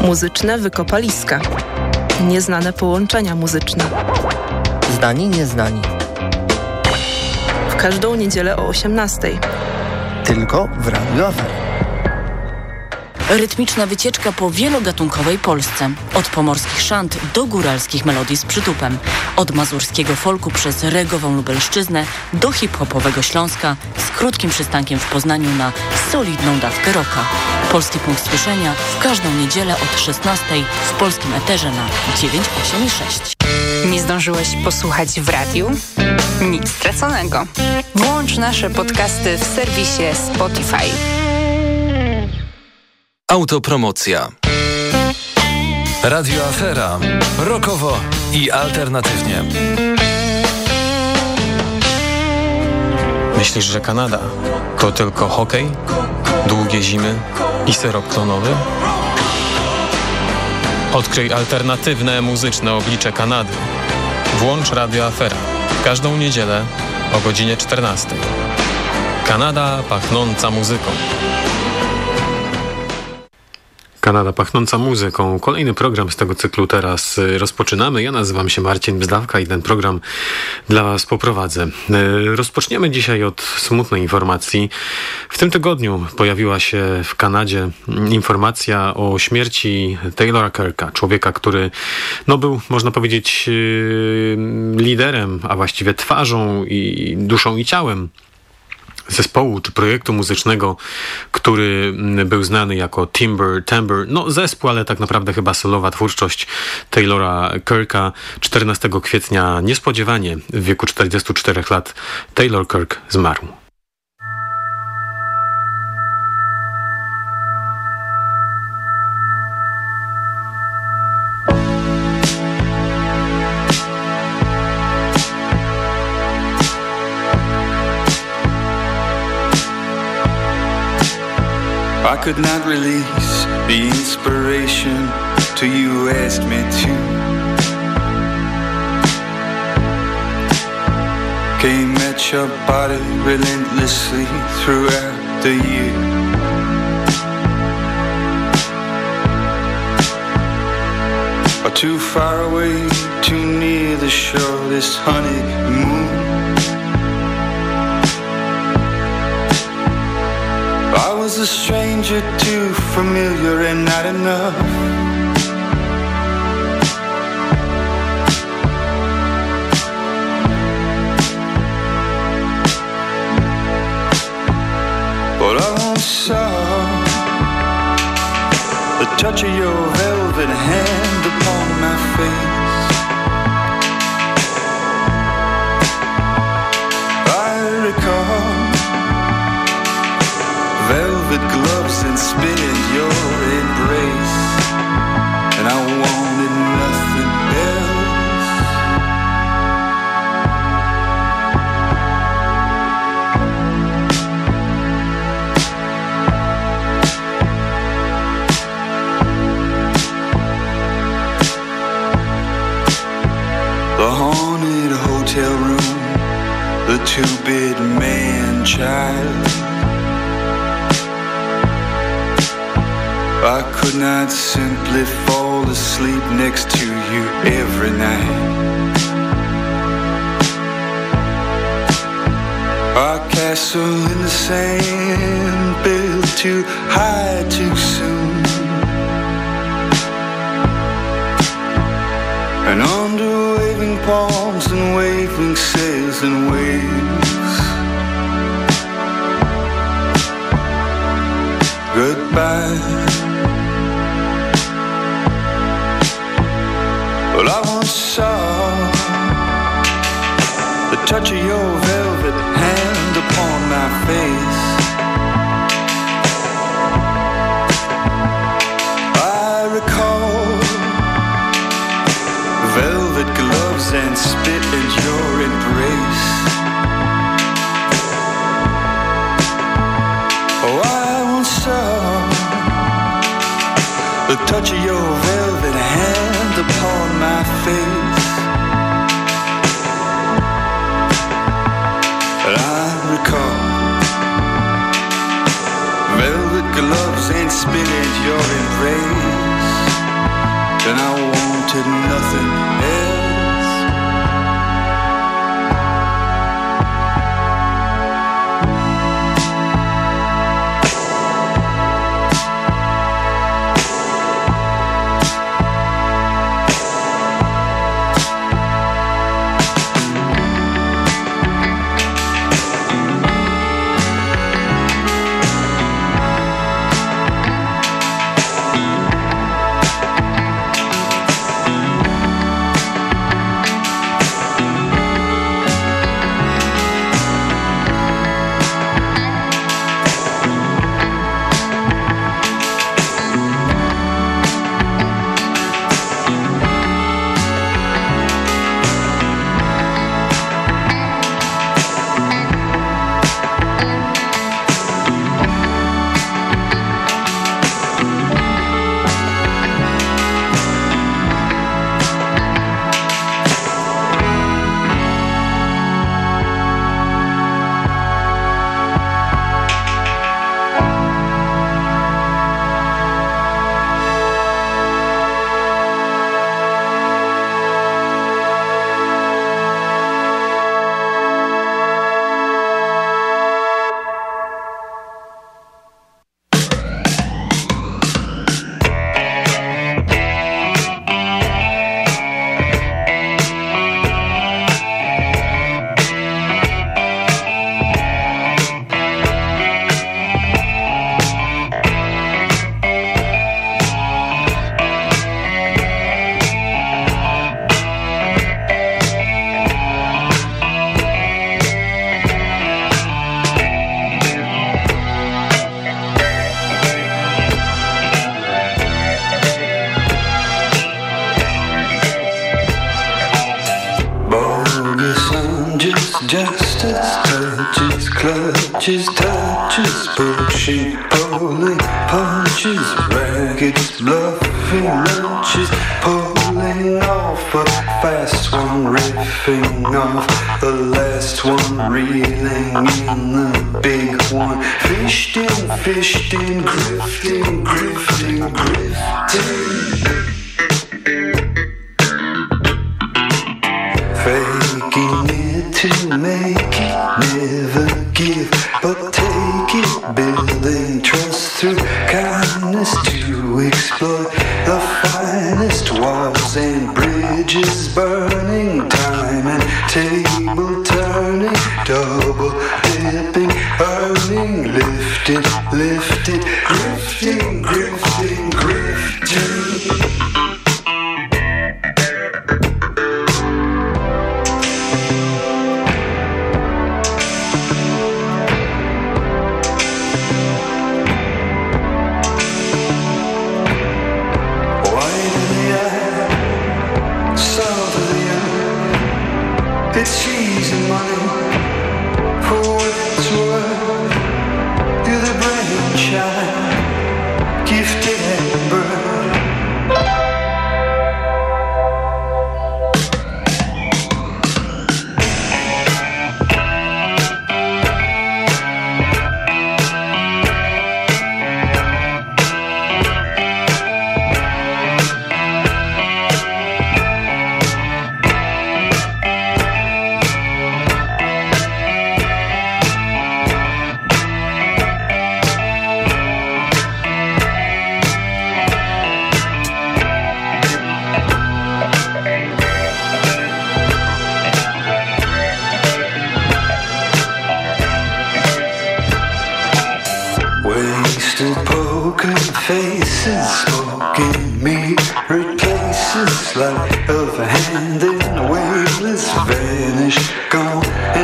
Muzyczne wykopaliska. Nieznane połączenia muzyczne. Zdani, nieznani. W każdą niedzielę o 18. Tylko w Radio Afera. Rytmiczna wycieczka po wielogatunkowej Polsce. Od pomorskich szant do góralskich melodii z przytupem. Od mazurskiego folku przez regową Lubelszczyznę do hip-hopowego Śląska z krótkim przystankiem w Poznaniu na solidną dawkę roka. Polski punkt słyszenia w każdą niedzielę od 16 w polskim eterze na 986. Nie zdążyłeś posłuchać w radiu? Nic straconego. Włącz nasze podcasty w serwisie Spotify. Autopromocja. Radio Afera. Rokowo i alternatywnie. Myślisz, że Kanada to tylko hokej, długie zimy i syrop klonowy? Odkryj alternatywne muzyczne oblicze Kanady. Włącz Radio Afera. Każdą niedzielę o godzinie 14. Kanada pachnąca muzyką. Kanada pachnąca muzyką. Kolejny program z tego cyklu teraz y, rozpoczynamy. Ja nazywam się Marcin Bzdawka i ten program dla Was poprowadzę. Y, rozpoczniemy dzisiaj od smutnej informacji. W tym tygodniu pojawiła się w Kanadzie informacja o śmierci Taylora Kirka, człowieka, który no, był, można powiedzieć, y, liderem, a właściwie twarzą i duszą i ciałem zespołu czy projektu muzycznego, który mm, był znany jako Timber, Timber, no zespół, ale tak naprawdę chyba solowa twórczość Taylora Kirka. 14 kwietnia niespodziewanie w wieku 44 lat Taylor Kirk zmarł. Could not release the inspiration till you asked me to. Came at your body relentlessly throughout the year. Or too far away, too near the shore, this honeymoon. A stranger, too familiar and not enough. But I once saw the touch of your velvet hand in your embrace. And I wanted nothing else. The haunted hotel room, the two-bit man child. I could not simply fall asleep next to you every night. Our castle in the sand built too high too soon. And under waving palms and waving sails and waves. Goodbye. Well, I once saw the touch of your velvet hand upon my face. I recall velvet gloves and spit in your embrace. Oh, I once saw the touch of your spinach, your embrace. And I wanted nothing lifted, lifted, grifting, grifting.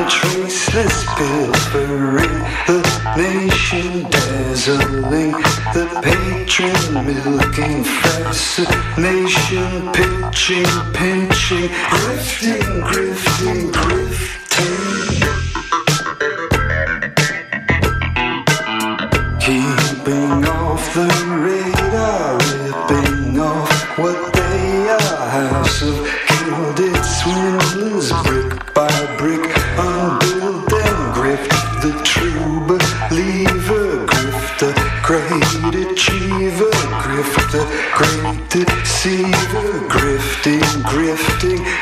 Traceless, pilfering the nation, dazzling the patron, milking fascination, pitching, pinching, grifting, grifting, grifting. Deceiver, grifting, grifting, grifting,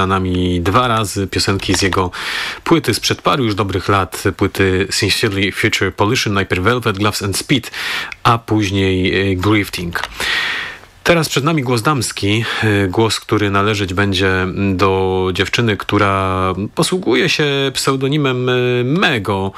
za nami dwa razy, piosenki z jego płyty sprzed paru już dobrych lat, płyty Sincerely Future Pollution, najpierw Velvet Gloves and Speed, a później e, Grifting. Teraz przed nami głos damski, e, głos, który należeć będzie do dziewczyny, która posługuje się pseudonimem e, Mego,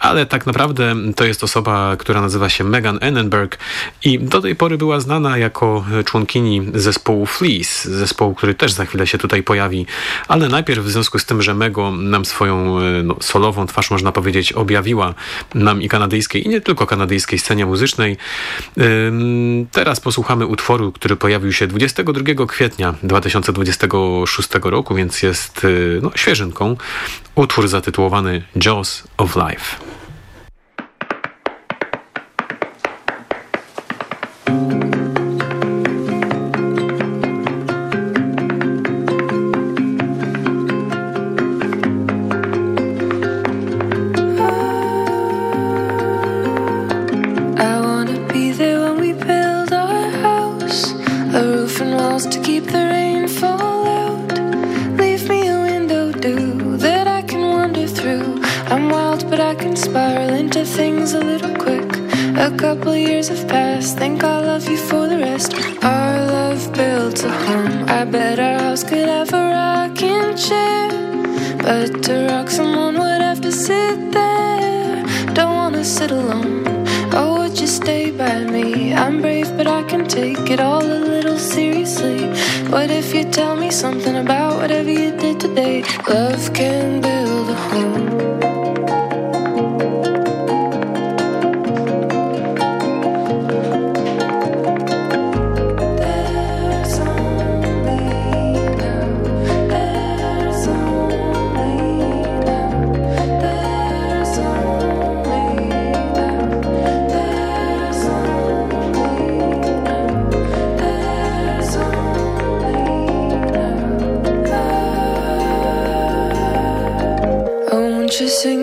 ale tak naprawdę to jest osoba, która nazywa się Megan Annenberg i do tej pory była znana jako członkini zespołu Fleece, zespołu, który też za chwilę się tutaj pojawi, ale najpierw w związku z tym, że Mego nam swoją e, no, solową twarz, można powiedzieć, objawiła nam i kanadyjskiej, i nie tylko kanadyjskiej scenie muzycznej, teraz posłuchamy utworu, który pojawił się 22 kwietnia 2026 roku, więc jest y, no, świeżynką. Utwór zatytułowany Jaws of Life.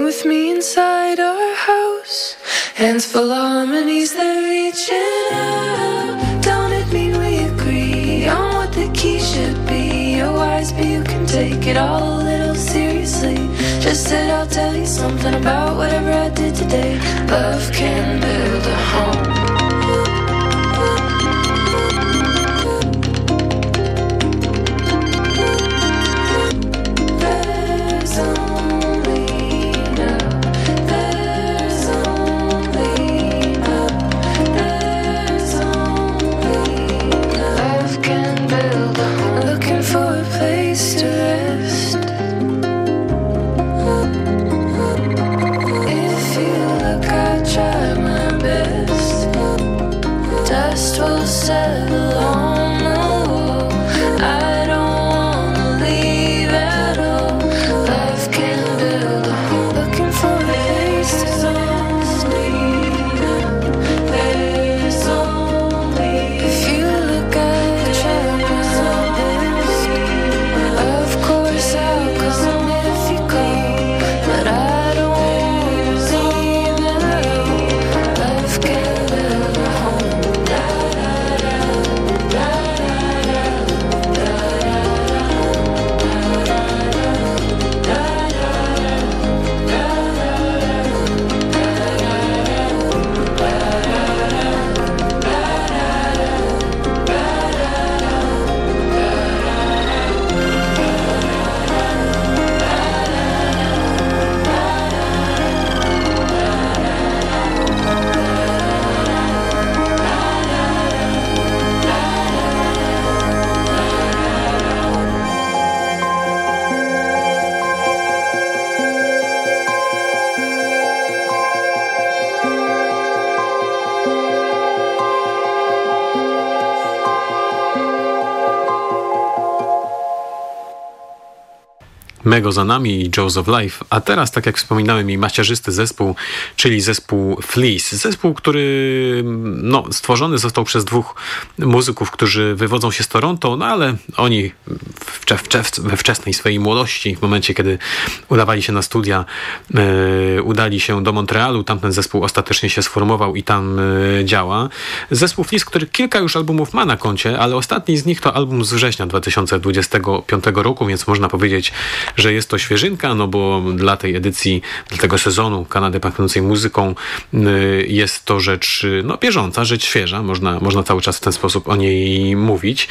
With me inside our house? Hands full of harmonies that reaching out. Don't it mean we agree on what the key should be? A wise but you can take it all a little seriously. Just said I'll tell you something about whatever I did today. Love can build a home. Mego za nami i Jaws of Life, a teraz, tak jak wspominałem, i macierzysty zespół, czyli zespół Fleece. Zespół, który no, stworzony został przez dwóch muzyków, którzy wywodzą się z Toronto, no ale oni w, w, we wczesnej swojej młodości, w momencie, kiedy udawali się na studia, e, udali się do Montrealu, tam ten zespół ostatecznie się sformował i tam e, działa. Zespół Fleece, który kilka już albumów ma na koncie, ale ostatni z nich to album z września 2025 roku, więc można powiedzieć, że jest to świeżynka, no bo dla tej edycji, dla tego sezonu Kanady pachnącej muzyką y, jest to rzecz no, bieżąca, rzecz świeża, można, można cały czas w ten sposób o niej mówić.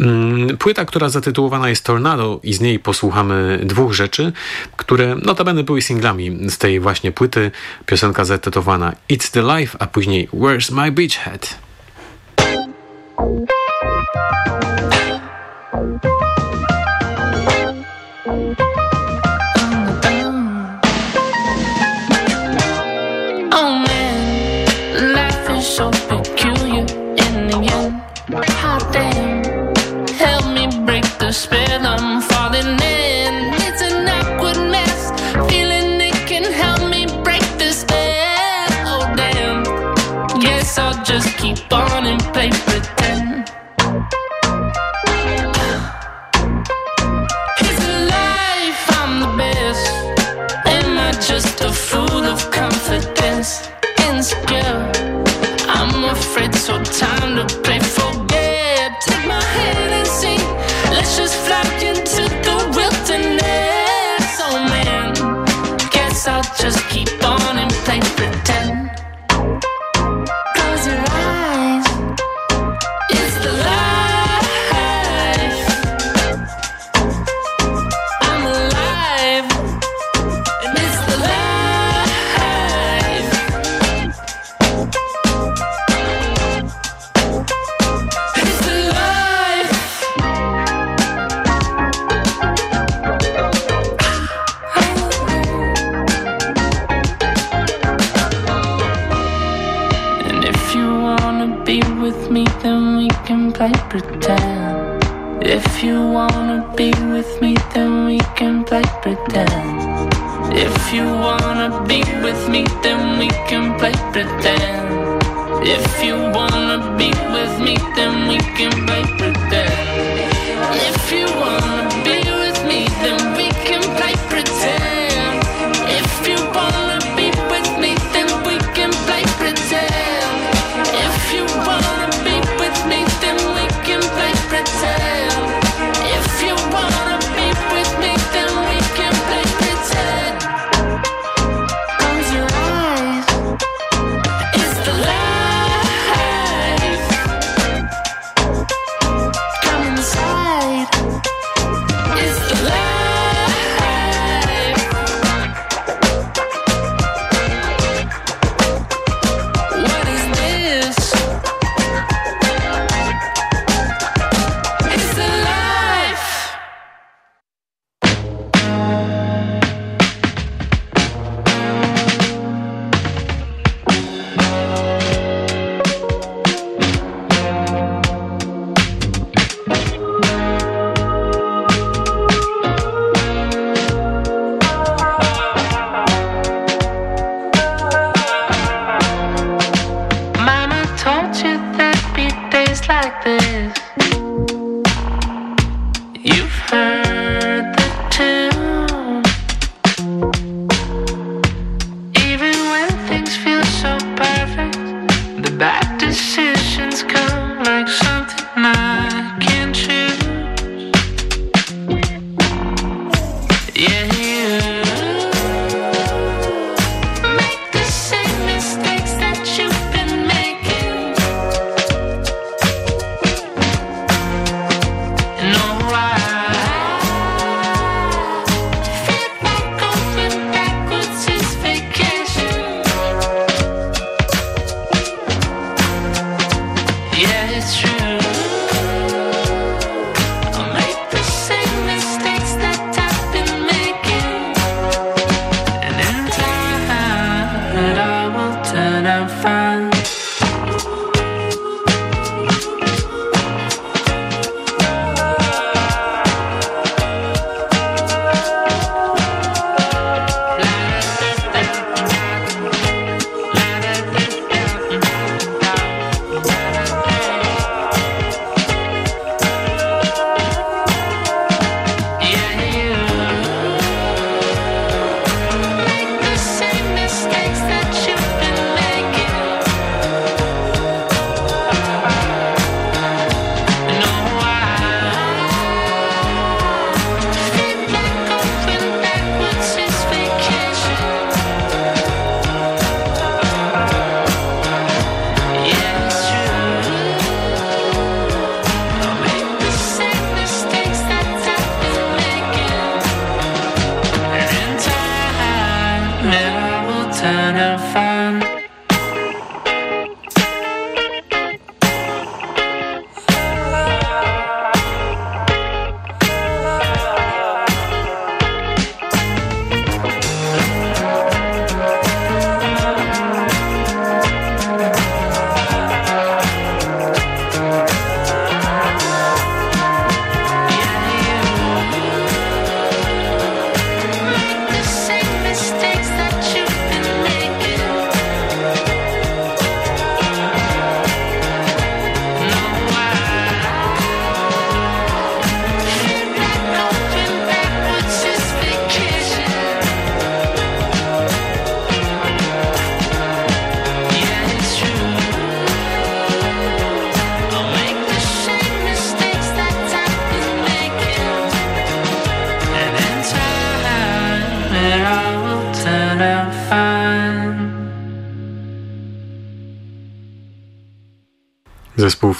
Mm, Płyta, która zatytułowana jest Tornado i z niej posłuchamy dwóch rzeczy, które notabene były singlami z tej właśnie płyty. Piosenka zatytułowana It's the Life, a później Where's My Beachhead? Keep on and play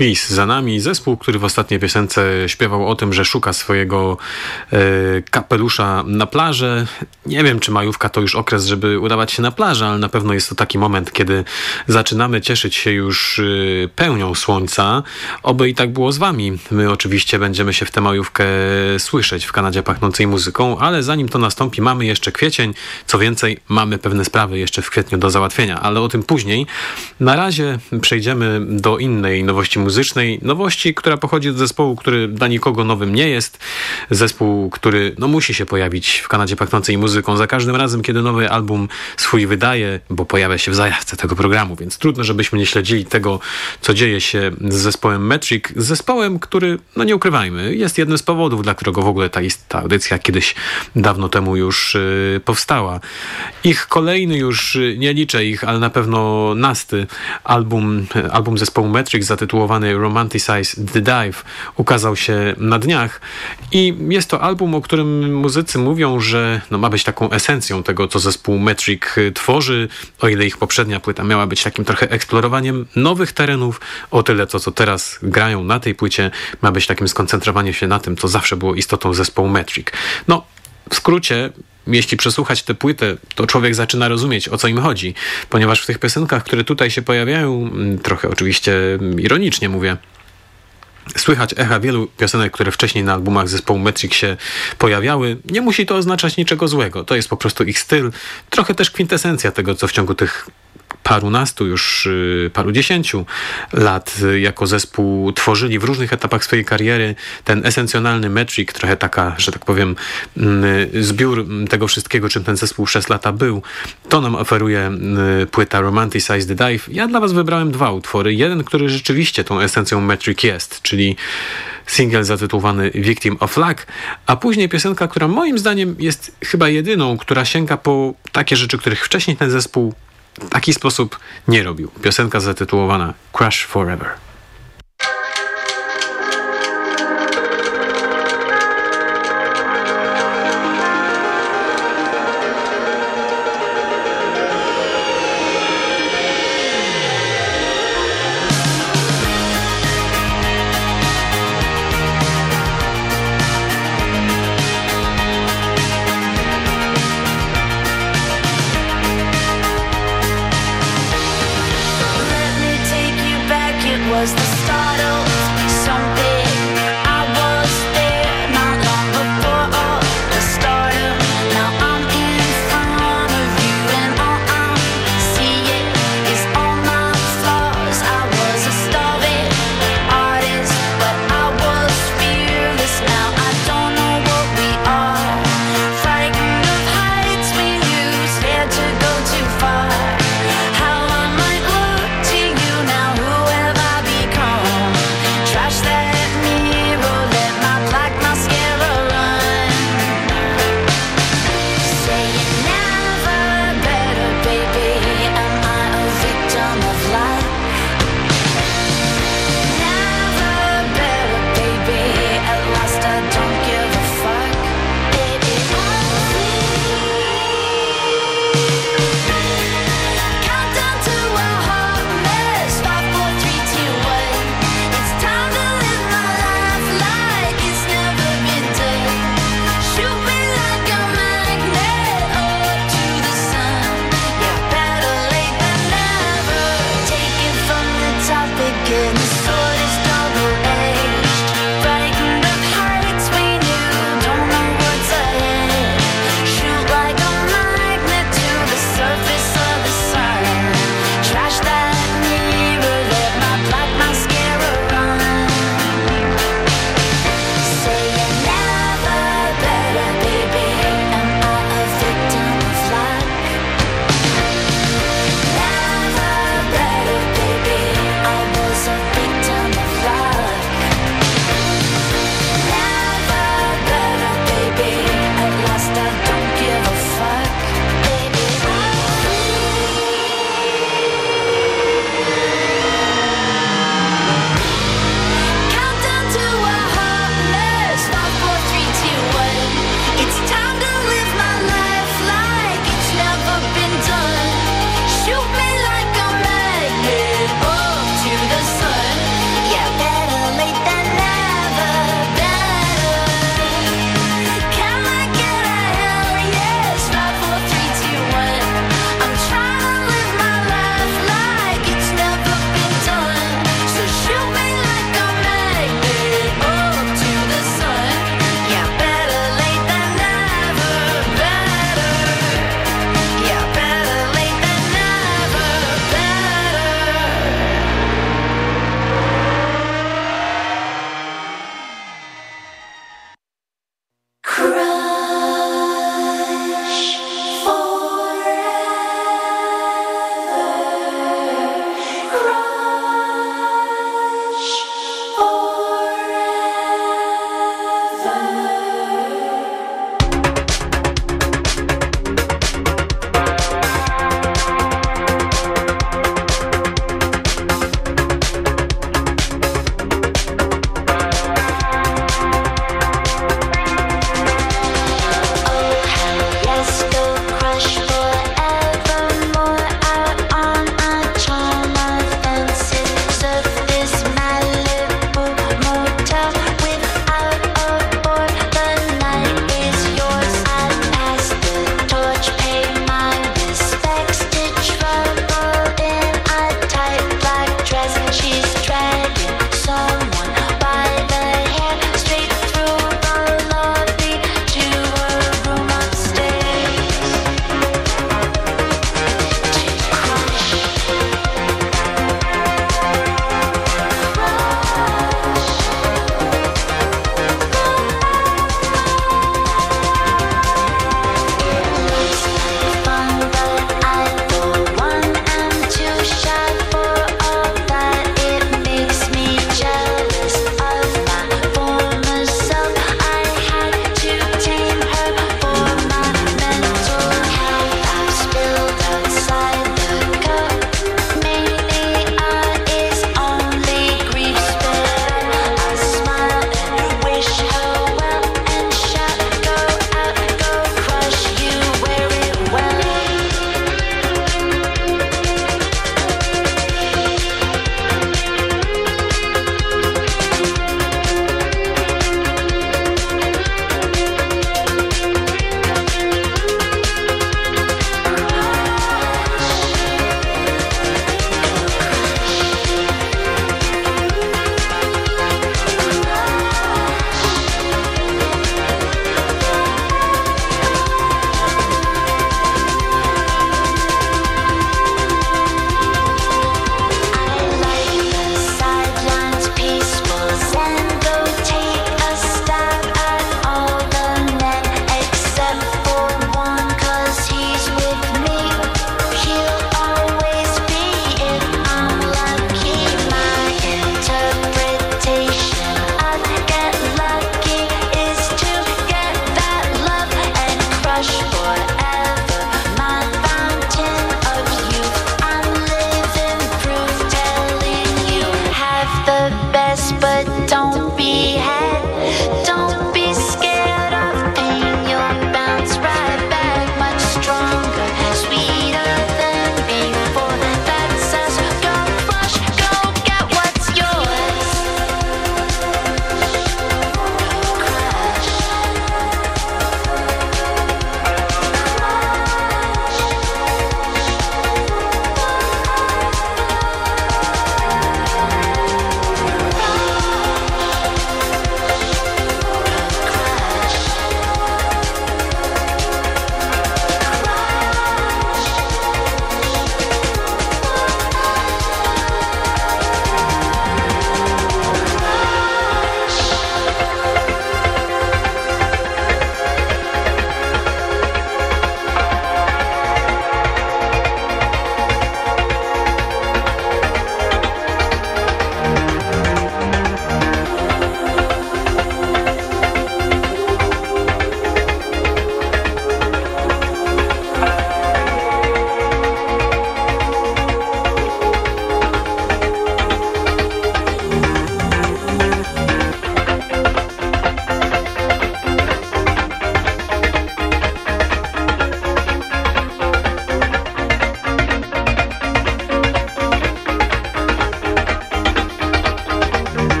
PiS za nami. Zespół, który w ostatniej piosence śpiewał o tym, że szuka swojego e, kapelusza na plaży. Nie wiem, czy majówka to już okres, żeby udawać się na plażę, ale na pewno jest to taki moment, kiedy zaczynamy cieszyć się już e, pełnią słońca. Oby i tak było z wami. My oczywiście będziemy się w tę majówkę słyszeć w Kanadzie pachnącej muzyką, ale zanim to nastąpi, mamy jeszcze kwiecień. Co więcej, mamy pewne sprawy jeszcze w kwietniu do załatwienia, ale o tym później. Na razie przejdziemy do innej nowości muzycznej Nowości, która pochodzi od zespołu, który dla nikogo nowym nie jest. Zespół, który no, musi się pojawić w Kanadzie pachnącej muzyką za każdym razem, kiedy nowy album swój wydaje, bo pojawia się w zajawce tego programu, więc trudno, żebyśmy nie śledzili tego, co dzieje się z zespołem Metric. Z zespołem, który, no nie ukrywajmy, jest jednym z powodów, dla którego w ogóle ta, ta audycja kiedyś dawno temu już yy, powstała. Ich kolejny już, yy, nie liczę ich, ale na pewno nasty album, album zespołu Metric zatytułowany Romanticize the Dive ukazał się na dniach i jest to album, o którym muzycy mówią, że no, ma być taką esencją tego, co zespół Metric y, tworzy, o ile ich poprzednia płyta miała być takim trochę eksplorowaniem nowych terenów, o tyle to, co teraz grają na tej płycie, ma być takim skoncentrowaniem się na tym, co zawsze było istotą zespołu Metric. No, w skrócie, jeśli przesłuchać tę płytę, to człowiek zaczyna rozumieć, o co im chodzi, ponieważ w tych piosenkach, które tutaj się pojawiają, mm, trochę oczywiście ironicznie mówię, Słychać echa wielu piosenek, które wcześniej na albumach zespołu Metric się pojawiały. Nie musi to oznaczać niczego złego. To jest po prostu ich styl. Trochę też kwintesencja tego, co w ciągu tych parunastu, już y, paru dziesięciu lat y, jako zespół tworzyli w różnych etapach swojej kariery ten esencjonalny metric, trochę taka, że tak powiem, mm, zbiór tego wszystkiego, czym ten zespół przez lata był. To nam oferuje y, płyta Romanticize the Dive. Ja dla was wybrałem dwa utwory. Jeden, który rzeczywiście tą esencją metric jest, czyli single zatytułowany Victim of Luck, a później piosenka, która moim zdaniem jest chyba jedyną, która sięga po takie rzeczy, których wcześniej ten zespół taki sposób nie robił. Piosenka zatytułowana Crash Forever.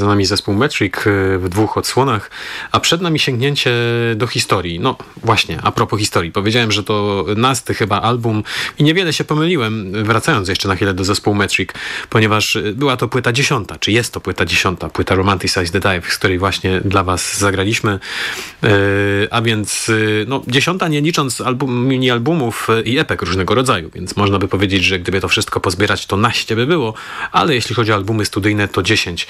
Za nami zespół Metric y, w dwóch odsłonach, a przed nami sięgnięcie do historii. No właśnie, a propos historii. Powiedziałem, że to nasty chyba album i niewiele się pomyliłem, wracając jeszcze na chwilę do zespołu Metric, ponieważ była to płyta dziesiąta, czy jest to płyta dziesiąta, płyta Romanticize the Dive, z której właśnie dla was zagraliśmy. Yy, a więc no, dziesiąta nie licząc album, mini albumów i epek różnego rodzaju, więc można by powiedzieć, że gdyby to wszystko pozbierać, to naście by było, ale jeśli chodzi o albumy studyjne, to 10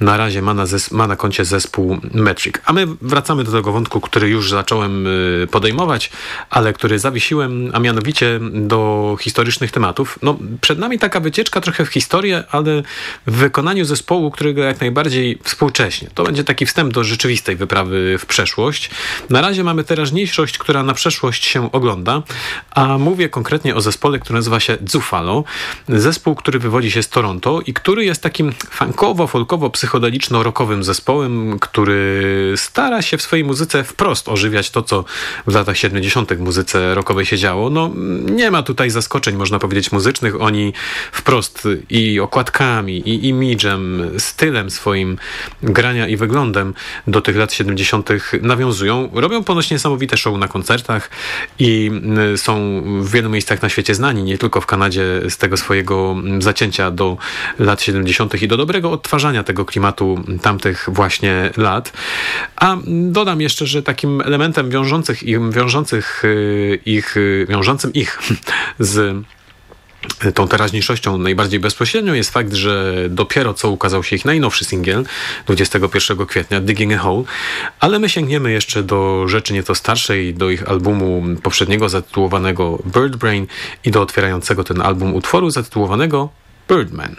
na razie ma na, ma na koncie zespół Metric. A my wracamy do tego wątku, który już zacząłem y, podejmować, ale który zawiesiłem, a mianowicie do historycznych tematów. No, przed nami taka wycieczka trochę w historię, ale w wykonaniu zespołu, którego jak najbardziej współcześnie. To będzie taki wstęp do rzeczywistej wyprawy w przeszłość. Na razie mamy teraźniejszość, która na przeszłość się ogląda, a mówię konkretnie o zespole, który nazywa się Zufalo. Zespół, który wywodzi się z Toronto i który jest takim funkowo-folkowo-psychodeliczno-rockowym zespołem, który stara się w swojej muzyce wprost ożywiać to, co w latach 70. w muzyce rockowej się działo. No, nie ma tutaj zaskoczeń, można powiedzieć, muzycznych. Oni wprost i okładkami, i imidżem, stylem swoim grania i wyglądem do tych lat 70. nawiązują. Robią ponoć niesamowite show na koncertach i y, są w wielu miejscach na świecie znani, nie tylko w Kanadzie z tego swojego zacięcia do lat 70. i do dobrego odtwarzania tego klimatu tamtych właśnie lat. A dodam jeszcze, że takim elementem wiążących wiążących y, ich, y, wiążącym ich z tą teraźniejszością najbardziej bezpośrednią jest fakt, że dopiero co ukazał się ich najnowszy singiel 21 kwietnia Digging a Hole, ale my sięgniemy jeszcze do rzeczy nieco starszej, do ich albumu poprzedniego zatytułowanego Bird Brain i do otwierającego ten album utworu zatytułowanego Birdman.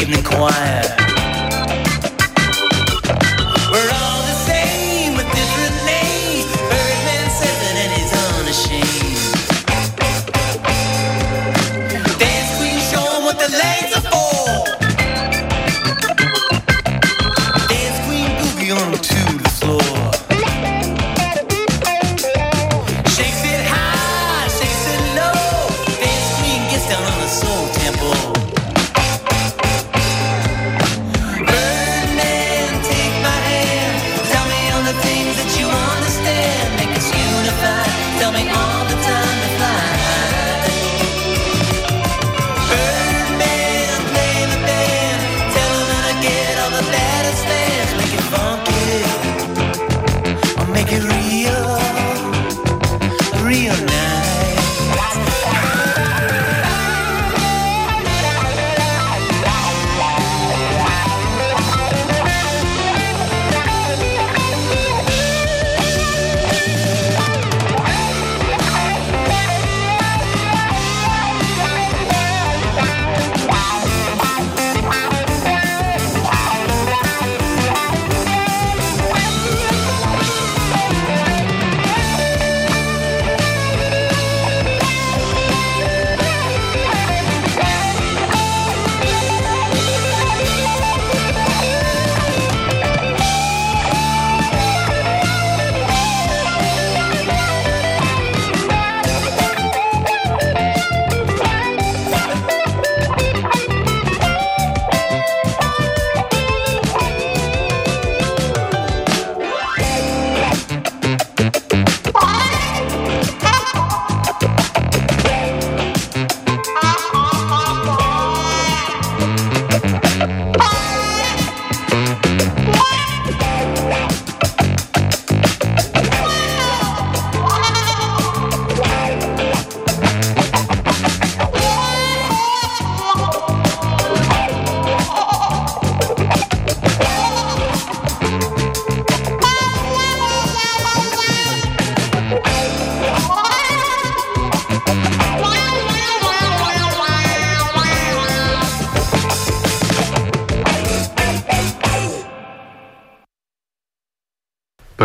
evening choir.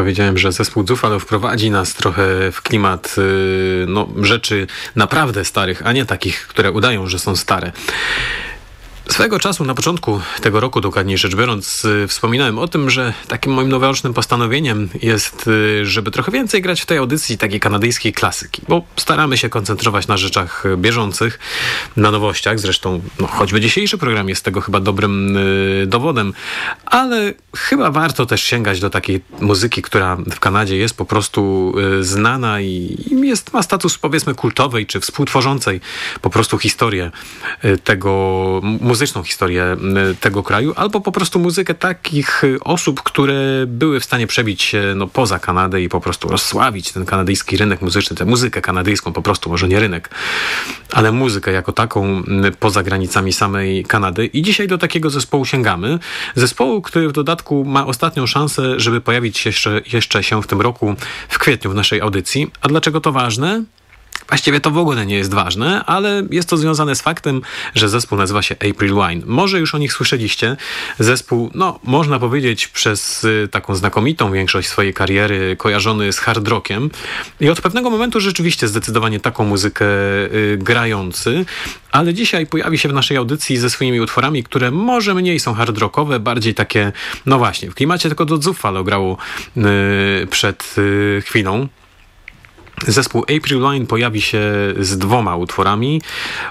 Powiedziałem, że zespół Zufalo wprowadzi nas trochę w klimat y, no, rzeczy naprawdę starych, a nie takich, które udają, że są stare. Swego czasu, na początku tego roku, dokładniej rzecz biorąc, y, wspominałem o tym, że takim moim noworocznym postanowieniem jest, y, żeby trochę więcej grać w tej audycji takiej kanadyjskiej klasyki, bo staramy się koncentrować na rzeczach bieżących, na nowościach. Zresztą, no, choćby dzisiejszy program jest tego chyba dobrym y, dowodem, ale chyba warto też sięgać do takiej muzyki, która w Kanadzie jest po prostu y, znana i, i jest, ma status powiedzmy kultowej czy współtworzącej po prostu historię y, tego muzyczną historię tego kraju, albo po prostu muzykę takich osób, które były w stanie przebić się no, poza Kanadę i po prostu rozsławić ten kanadyjski rynek muzyczny, tę muzykę kanadyjską po prostu, może nie rynek, ale muzykę jako taką poza granicami samej Kanady. I dzisiaj do takiego zespołu sięgamy. Zespołu, który w dodatku ma ostatnią szansę, żeby pojawić się jeszcze, jeszcze się w tym roku w kwietniu w naszej audycji. A dlaczego to ważne? Właściwie to w ogóle nie jest ważne, ale jest to związane z faktem, że zespół nazywa się April Wine. Może już o nich słyszeliście. Zespół, no, można powiedzieć, przez y, taką znakomitą większość swojej kariery kojarzony z hard rockiem i od pewnego momentu rzeczywiście zdecydowanie taką muzykę y, grający, ale dzisiaj pojawi się w naszej audycji ze swoimi utworami, które może mniej są hard rockowe, bardziej takie, no właśnie, w klimacie tylko do Zuffalo grało y, przed y, chwilą. Zespół April Wine pojawi się z dwoma utworami,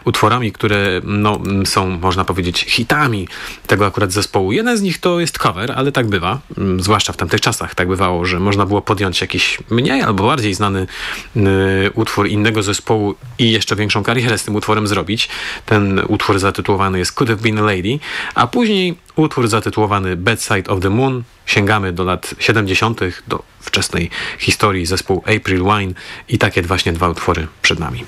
utworami, które no, są, można powiedzieć, hitami tego akurat zespołu. Jeden z nich to jest cover, ale tak bywa, mm, zwłaszcza w tamtych czasach tak bywało, że można było podjąć jakiś mniej albo bardziej znany y, utwór innego zespołu i jeszcze większą karierę z tym utworem zrobić. Ten utwór zatytułowany jest Could Have Been a Lady, a później utwór zatytułowany Bad Side of the Moon. Sięgamy do lat 70., do wczesnej historii zespół April Wine i takie właśnie dwa utwory przed nami.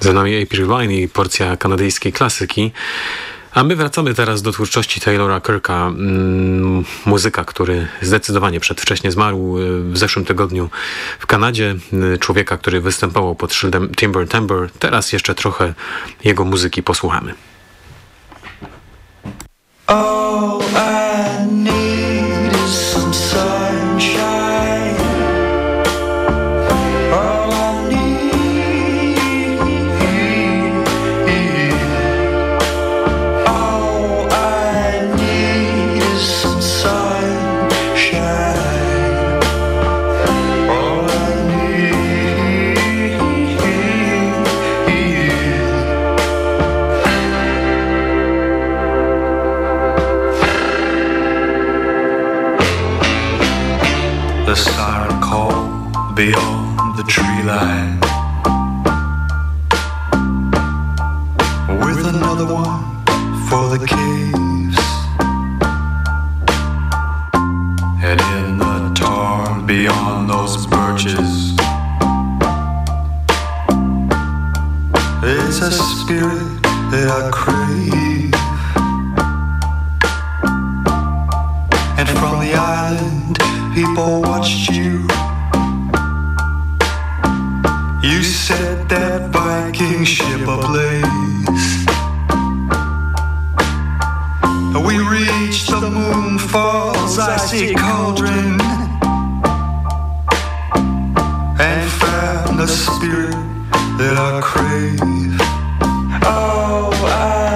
Za nami April Wine i porcja kanadyjskiej klasyki. A my wracamy teraz do twórczości Taylora Kirka, mm, muzyka, który zdecydowanie przedwcześnie zmarł y, w zeszłym tygodniu w Kanadzie. Y, człowieka, który występował pod szyldem Timber Timber. Teraz jeszcze trochę jego muzyki posłuchamy. Oh, beyond the tree line. With another one for the caves and in the torn beyond those birches it's a spirit that I crave. And from the island people sinking ship ablaze. We reach the moon falls, I see cauldron, and found the spirit that I crave. Oh, I.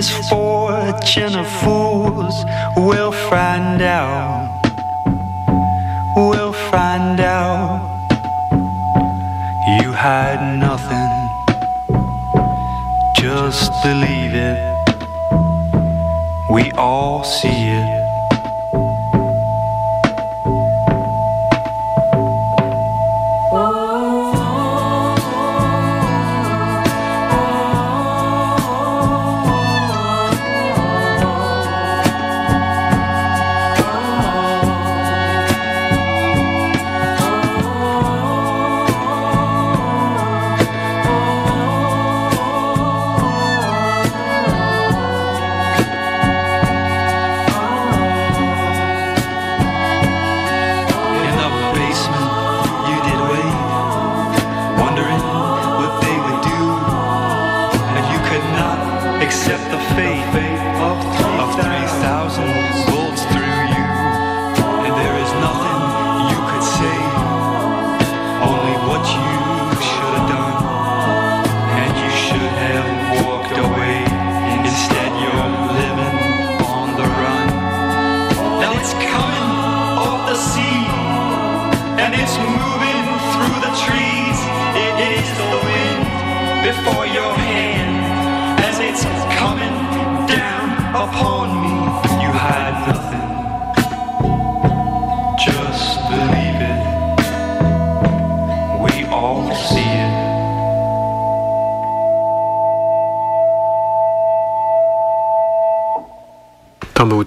the misfortune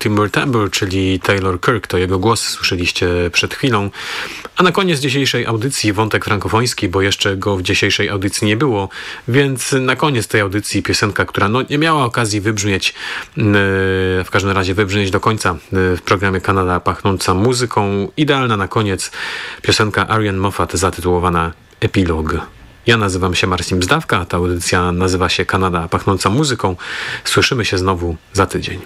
Timber Timbre, czyli Taylor Kirk, to jego głos słyszeliście przed chwilą. A na koniec dzisiejszej audycji wątek frankofoński, bo jeszcze go w dzisiejszej audycji nie było, więc na koniec tej audycji piosenka, która no, nie miała okazji wybrzmieć, yy, w każdym razie wybrzmieć do końca yy, w programie Kanada pachnąca muzyką. Idealna na koniec piosenka Arian Moffat zatytułowana Epilog. Ja nazywam się Marcin Bzdawka, a ta audycja nazywa się Kanada pachnąca muzyką. Słyszymy się znowu za tydzień.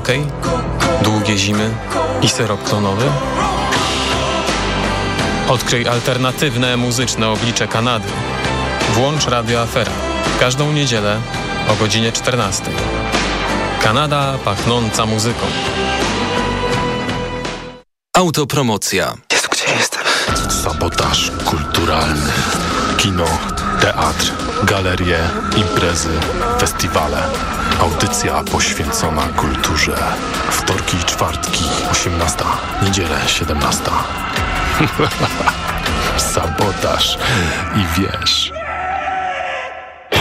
Hokej, długie zimy i syrop klonowy? Odkryj alternatywne muzyczne oblicze Kanady. Włącz Radio Afera. Każdą niedzielę o godzinie 14. Kanada pachnąca muzyką. Autopromocja. Jezu, gdzie jestem? Sabotaż kulturalny. Kino, teatr, galerie, imprezy, festiwale. Audycja poświęcona kulturze. Wtorki i czwartki, 18. Niedzielę, 17. Sabotaż i wiesz.